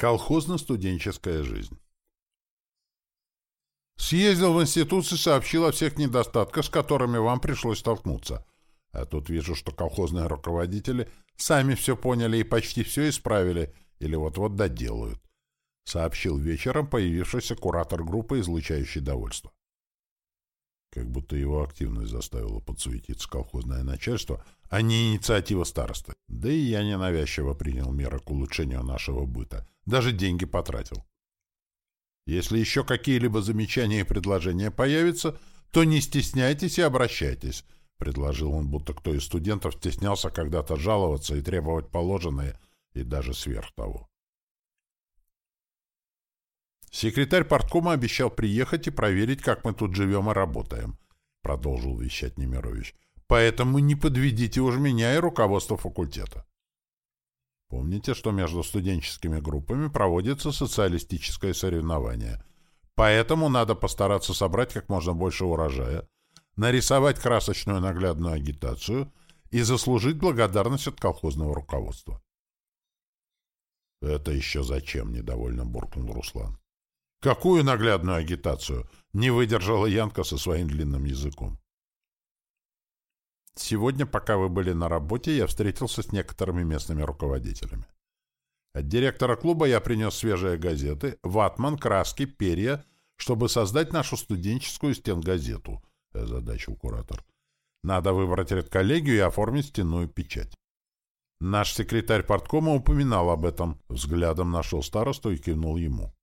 Колхозно-студенческая жизнь. Съездил в институт и сообщил о всех недостатках, с которыми вам пришлось столкнуться. А тут вижу, что колхозные руководители сами все поняли и почти все исправили, или вот-вот доделают. Сообщил вечером появившийся куратор группы, излучающий довольство. Как будто его активность заставила подсуетиться колхозное начальство, а не инициатива старосты. Да и я ненавязчиво принял меры к улучшению нашего быта. Даже деньги потратил. Если еще какие-либо замечания и предложения появятся, то не стесняйтесь и обращайтесь, — предложил он, будто кто из студентов стеснялся когда-то жаловаться и требовать положенное, и даже сверх того. Секретарь порткома обещал приехать и проверить, как мы тут живем и работаем, — продолжил вещать Немирович. — Поэтому не подведите уж меня и руководство факультета. Помните, что между студенческими группами проводится социалистическое соревнование. Поэтому надо постараться собрать как можно больше урожая, нарисовать красочную наглядную агитацию и заслужить благодарность от колхозного руководства. «Это еще зачем?» — недовольно буркнул Руслан. «Какую наглядную агитацию?» — не выдержала Янка со своим длинным языком. Сегодня, пока вы были на работе, я встретился с некоторыми местными руководителями. От директора клуба я принес свежие газеты, ватман, краски, перья, чтобы создать нашу студенческую стенгазету, — озадачил куратор. Надо выбрать редколлегию и оформить стенную печать. Наш секретарь порткома упоминал об этом, взглядом нашел старосту и кивнул ему.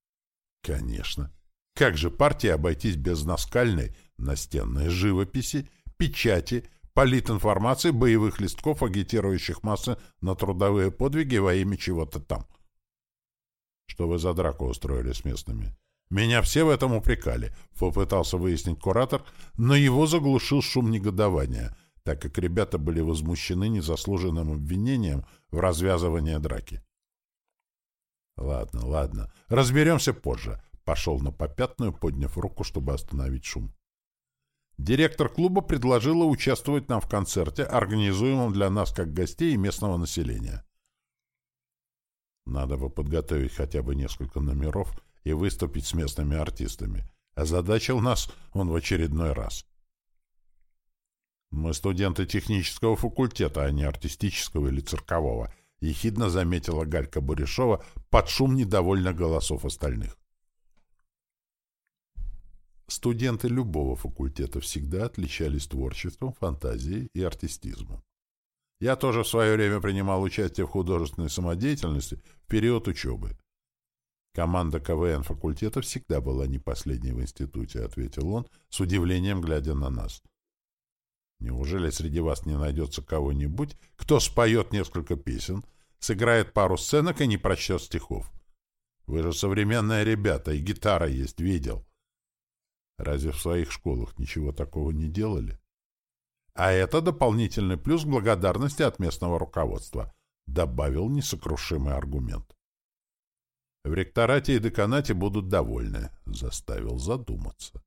Конечно. Как же партии обойтись без наскальной, настенной живописи, печати, политинформации, боевых листков, агитирующих массы на трудовые подвиги во имя чего-то там. Что вы за драку устроили с местными? Меня все в этом упрекали, попытался выяснить куратор, но его заглушил шум негодования, так как ребята были возмущены незаслуженным обвинением в развязывании драки. Ладно, ладно, разберемся позже. Пошел на попятную, подняв руку, чтобы остановить шум. Директор клуба предложила участвовать нам в концерте, организуемом для нас как гостей и местного населения. Надо бы подготовить хотя бы несколько номеров и выступить с местными артистами. Озадачил нас он в очередной раз. Мы студенты технического факультета, а не артистического или циркового, ехидно заметила Галька Бурешова под шум недовольных голосов остальных. Студенты любого факультета всегда отличались творчеством, фантазией и артистизмом. Я тоже в свое время принимал участие в художественной самодеятельности в период учебы. Команда КВН факультета всегда была не последней в институте, ответил он, с удивлением глядя на нас. Неужели среди вас не найдется кого-нибудь, кто споет несколько песен, сыграет пару сценок и не прочтет стихов? Вы же современные ребята, и гитара есть, видел. Разве в своих школах ничего такого не делали? А это дополнительный плюс благодарности от местного руководства, добавил несокрушимый аргумент. В ректорате и деканате будут довольны, заставил задуматься.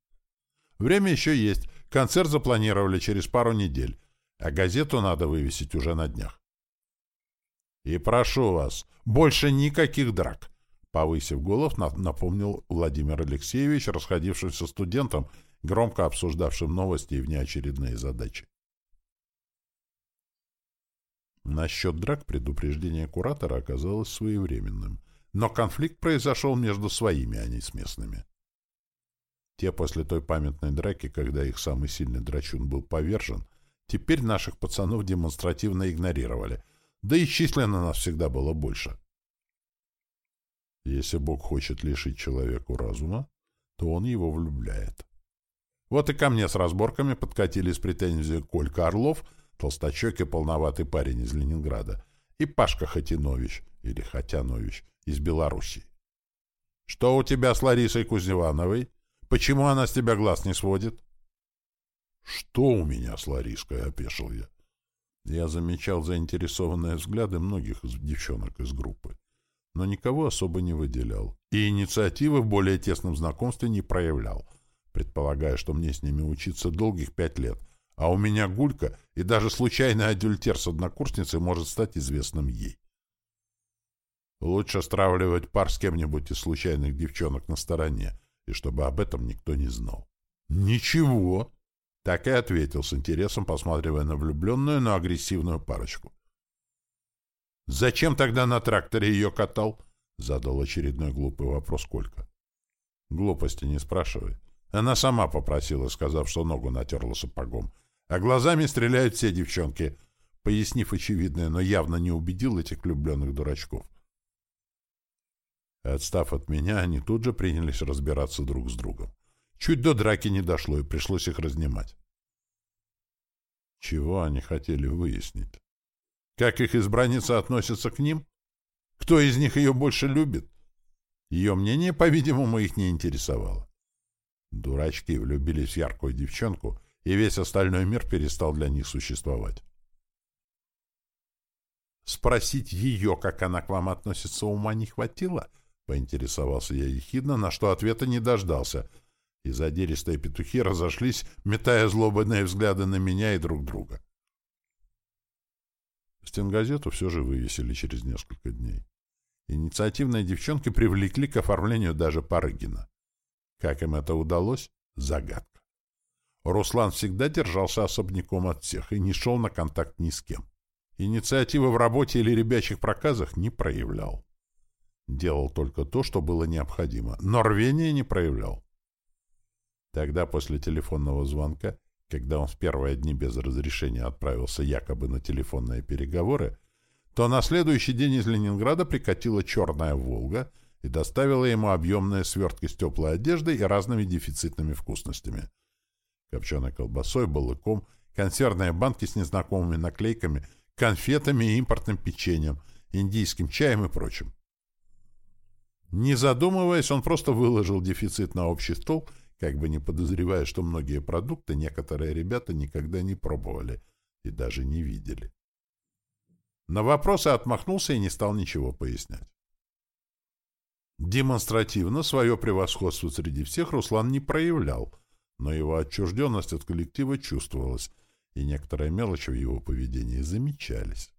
Время еще есть, концерт запланировали через пару недель, а газету надо вывесить уже на днях. И прошу вас, больше никаких драк. Повысив голос, напомнил Владимир Алексеевич, расходившимся студентам, громко обсуждавшим новости и внеочередные задачи. Насчет драк предупреждение куратора оказалось своевременным, но конфликт произошел между своими, а не с местными. Те после той памятной драки, когда их самый сильный драчун был повержен, теперь наших пацанов демонстративно игнорировали, да и численно нас всегда было больше. Если Бог хочет лишить человеку разума, то он его влюбляет. Вот и ко мне с разборками подкатили с претензией Колька Орлов, толстячок и полноватый парень из Ленинграда, и Пашка Хатинович, или Хатянович, из Белоруссии. «Что у тебя с Ларисой Кузневановой? Почему она с тебя глаз не сводит?» «Что у меня с Лариской?» — опешил я. Я замечал заинтересованные взгляды многих девчонок из группы но никого особо не выделял. И инициативы в более тесном знакомстве не проявлял, предполагая, что мне с ними учиться долгих пять лет, а у меня гулька, и даже случайный адюльтер с однокурсницей может стать известным ей. Лучше стравливать пар с кем-нибудь из случайных девчонок на стороне, и чтобы об этом никто не знал. «Ничего!» — так и ответил, с интересом посматривая на влюбленную, но агрессивную парочку. «Зачем тогда на тракторе ее катал?» — задал очередной глупый вопрос Колька. «Глупости не спрашивай. Она сама попросила, сказав, что ногу натерла сапогом. А глазами стреляют все девчонки», пояснив очевидное, но явно не убедил этих влюбленных дурачков. Отстав от меня, они тут же принялись разбираться друг с другом. Чуть до драки не дошло, и пришлось их разнимать. Чего они хотели выяснить? Как их избранница относится к ним? Кто из них ее больше любит? Ее мнение, по-видимому, их не интересовало. Дурачки влюбились в яркую девчонку, и весь остальной мир перестал для них существовать. Спросить ее, как она к вам относится, ума не хватило —— поинтересовался я ехидно, на что ответа не дождался, и задиристые петухи разошлись, метая злобные взгляды на меня и друг друга. Стенгазету все же вывесили через несколько дней. Инициативные девчонки привлекли к оформлению даже Парыгина. Как им это удалось? Загадка. Руслан всегда держался особняком от всех и не шел на контакт ни с кем. Инициативы в работе или ребячих проказах не проявлял. Делал только то, что было необходимо, но рвения не проявлял. Тогда, после телефонного звонка, когда он в первые дни без разрешения отправился якобы на телефонные переговоры, то на следующий день из Ленинграда прикатила черная «Волга» и доставила ему объемные свертки с теплой одеждой и разными дефицитными вкусностями. Копченой колбасой, балыком, консервные банки с незнакомыми наклейками, конфетами и импортным печеньем, индийским чаем и прочим. Не задумываясь, он просто выложил дефицит на общий стол, как бы не подозревая, что многие продукты некоторые ребята никогда не пробовали и даже не видели. На вопросы отмахнулся и не стал ничего пояснять. Демонстративно свое превосходство среди всех Руслан не проявлял, но его отчужденность от коллектива чувствовалась, и некоторые мелочи в его поведении замечались.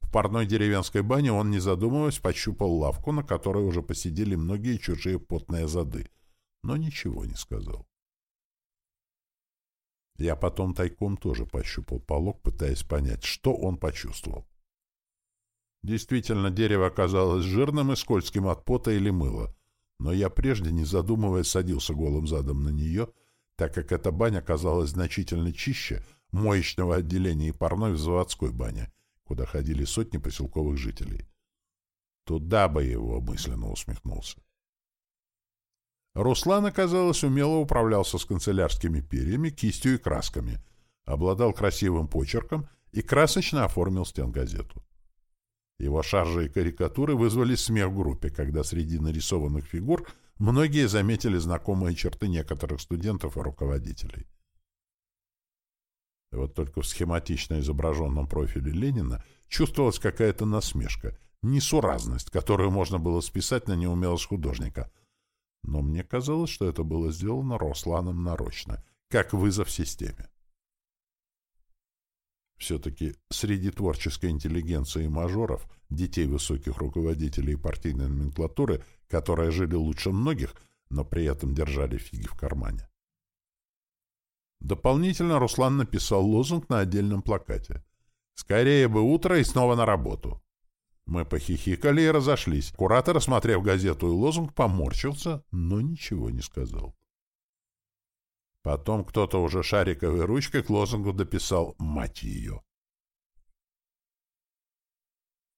В парной деревенской бане он, не задумываясь, пощупал лавку, на которой уже посидели многие чужие потные зады, но ничего не сказал. Я потом тайком тоже пощупал полог, пытаясь понять, что он почувствовал. Действительно, дерево оказалось жирным и скользким от пота или мыла, но я прежде, не задумываясь, садился голым задом на нее, так как эта баня оказалась значительно чище моечного отделения и парной в заводской бане, куда ходили сотни поселковых жителей. Туда бы его мысленно усмехнулся. Руслан, оказалось, умело управлялся с канцелярскими перьями, кистью и красками, обладал красивым почерком и красочно оформил стенгазету. Его шаржи и карикатуры вызвали смех в группе, когда среди нарисованных фигур многие заметили знакомые черты некоторых студентов и руководителей. Вот только в схематично изображенном профиле Ленина чувствовалась какая-то насмешка, несуразность, которую можно было списать на неумелость художника. Но мне казалось, что это было сделано Русланом нарочно, как вызов системе. Все-таки среди творческой интеллигенции и мажоров, детей высоких руководителей партийной номенклатуры, которые жили лучше многих, но при этом держали фиги в кармане, Дополнительно Руслан написал лозунг на отдельном плакате. «Скорее бы утро и снова на работу». Мы похихикали и разошлись. Куратор, осмотрев газету и лозунг, поморщился, но ничего не сказал. Потом кто-то уже шариковой ручкой к лозунгу дописал «Мать ее».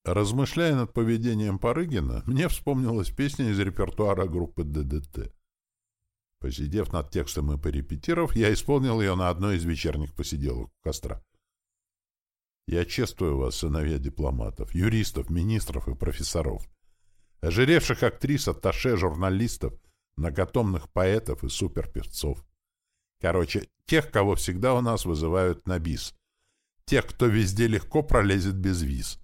Размышляя над поведением Парыгина, мне вспомнилась песня из репертуара группы ДДТ. Посидев над текстом и порепетировав, я исполнил ее на одной из вечерних посиделок у костра. Я чествую вас, сыновья дипломатов, юристов, министров и профессоров, ожиревших актрис, атташе, журналистов, многотомных поэтов и суперпевцов. Короче, тех, кого всегда у нас вызывают на бис. Тех, кто везде легко пролезет без виз.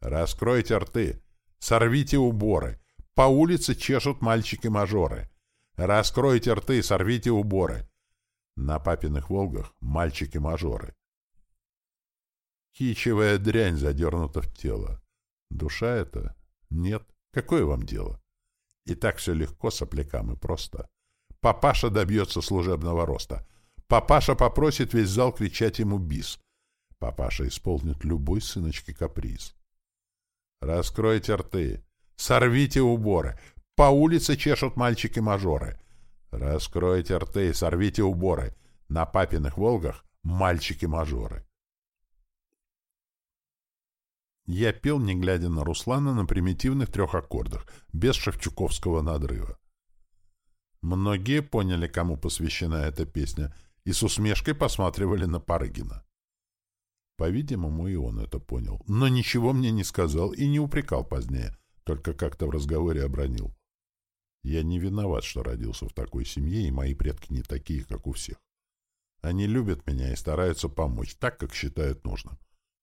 Раскройте рты, сорвите уборы. По улице чешут мальчики-мажоры. Раскройте рты, сорвите уборы. На папиных «Волгах» мальчики-мажоры. Кичевая дрянь задернута в тело. Душа это? Нет. Какое вам дело? И так все легко, соплякам и просто. Папаша добьется служебного роста. Папаша попросит весь зал кричать ему «бис». Папаша исполнит любой сыночки каприз. Раскройте рты, сорвите уборы. По улице чешут мальчики-мажоры. Раскройте рты, сорвите уборы. На папиных «Волгах» мальчики-мажоры. Я пел, не глядя на Руслана, на примитивных трех аккордах, без шевчуковского надрыва. Многие поняли, кому посвящена эта песня, и с усмешкой посматривали на Парыгина. По-видимому, и он это понял, но ничего мне не сказал и не упрекал позднее, только как-то в разговоре обронил. Я не виноват, что родился в такой семье, и мои предки не такие, как у всех. Они любят меня и стараются помочь, так, как считают нужным.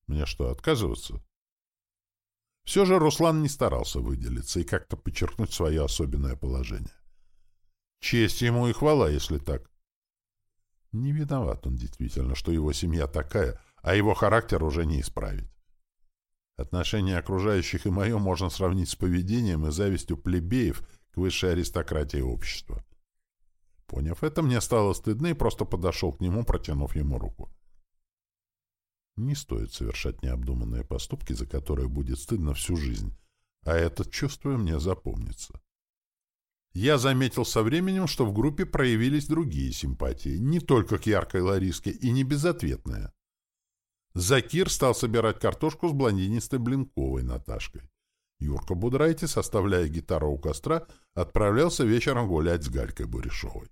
Мне что, отказываться? Все же Руслан не старался выделиться и как-то подчеркнуть свое особенное положение. Честь ему и хвала, если так. Не виноват он действительно, что его семья такая, а его характер уже не исправить. Отношение окружающих и мое можно сравнить с поведением и завистью плебеев к высшей аристократии общества. Поняв это, мне стало стыдно и просто подошел к нему, протянув ему руку. Не стоит совершать необдуманные поступки, за которые будет стыдно всю жизнь, а это чувство мне запомнится. Я заметил со временем, что в группе проявились другие симпатии, не только к яркой Лариске и не безответные. Закир стал собирать картошку с блондинистой Блинковой Наташкой. Юрка Будрайте, составляя гитару у костра, отправлялся вечером гулять с Галькой Буришовой.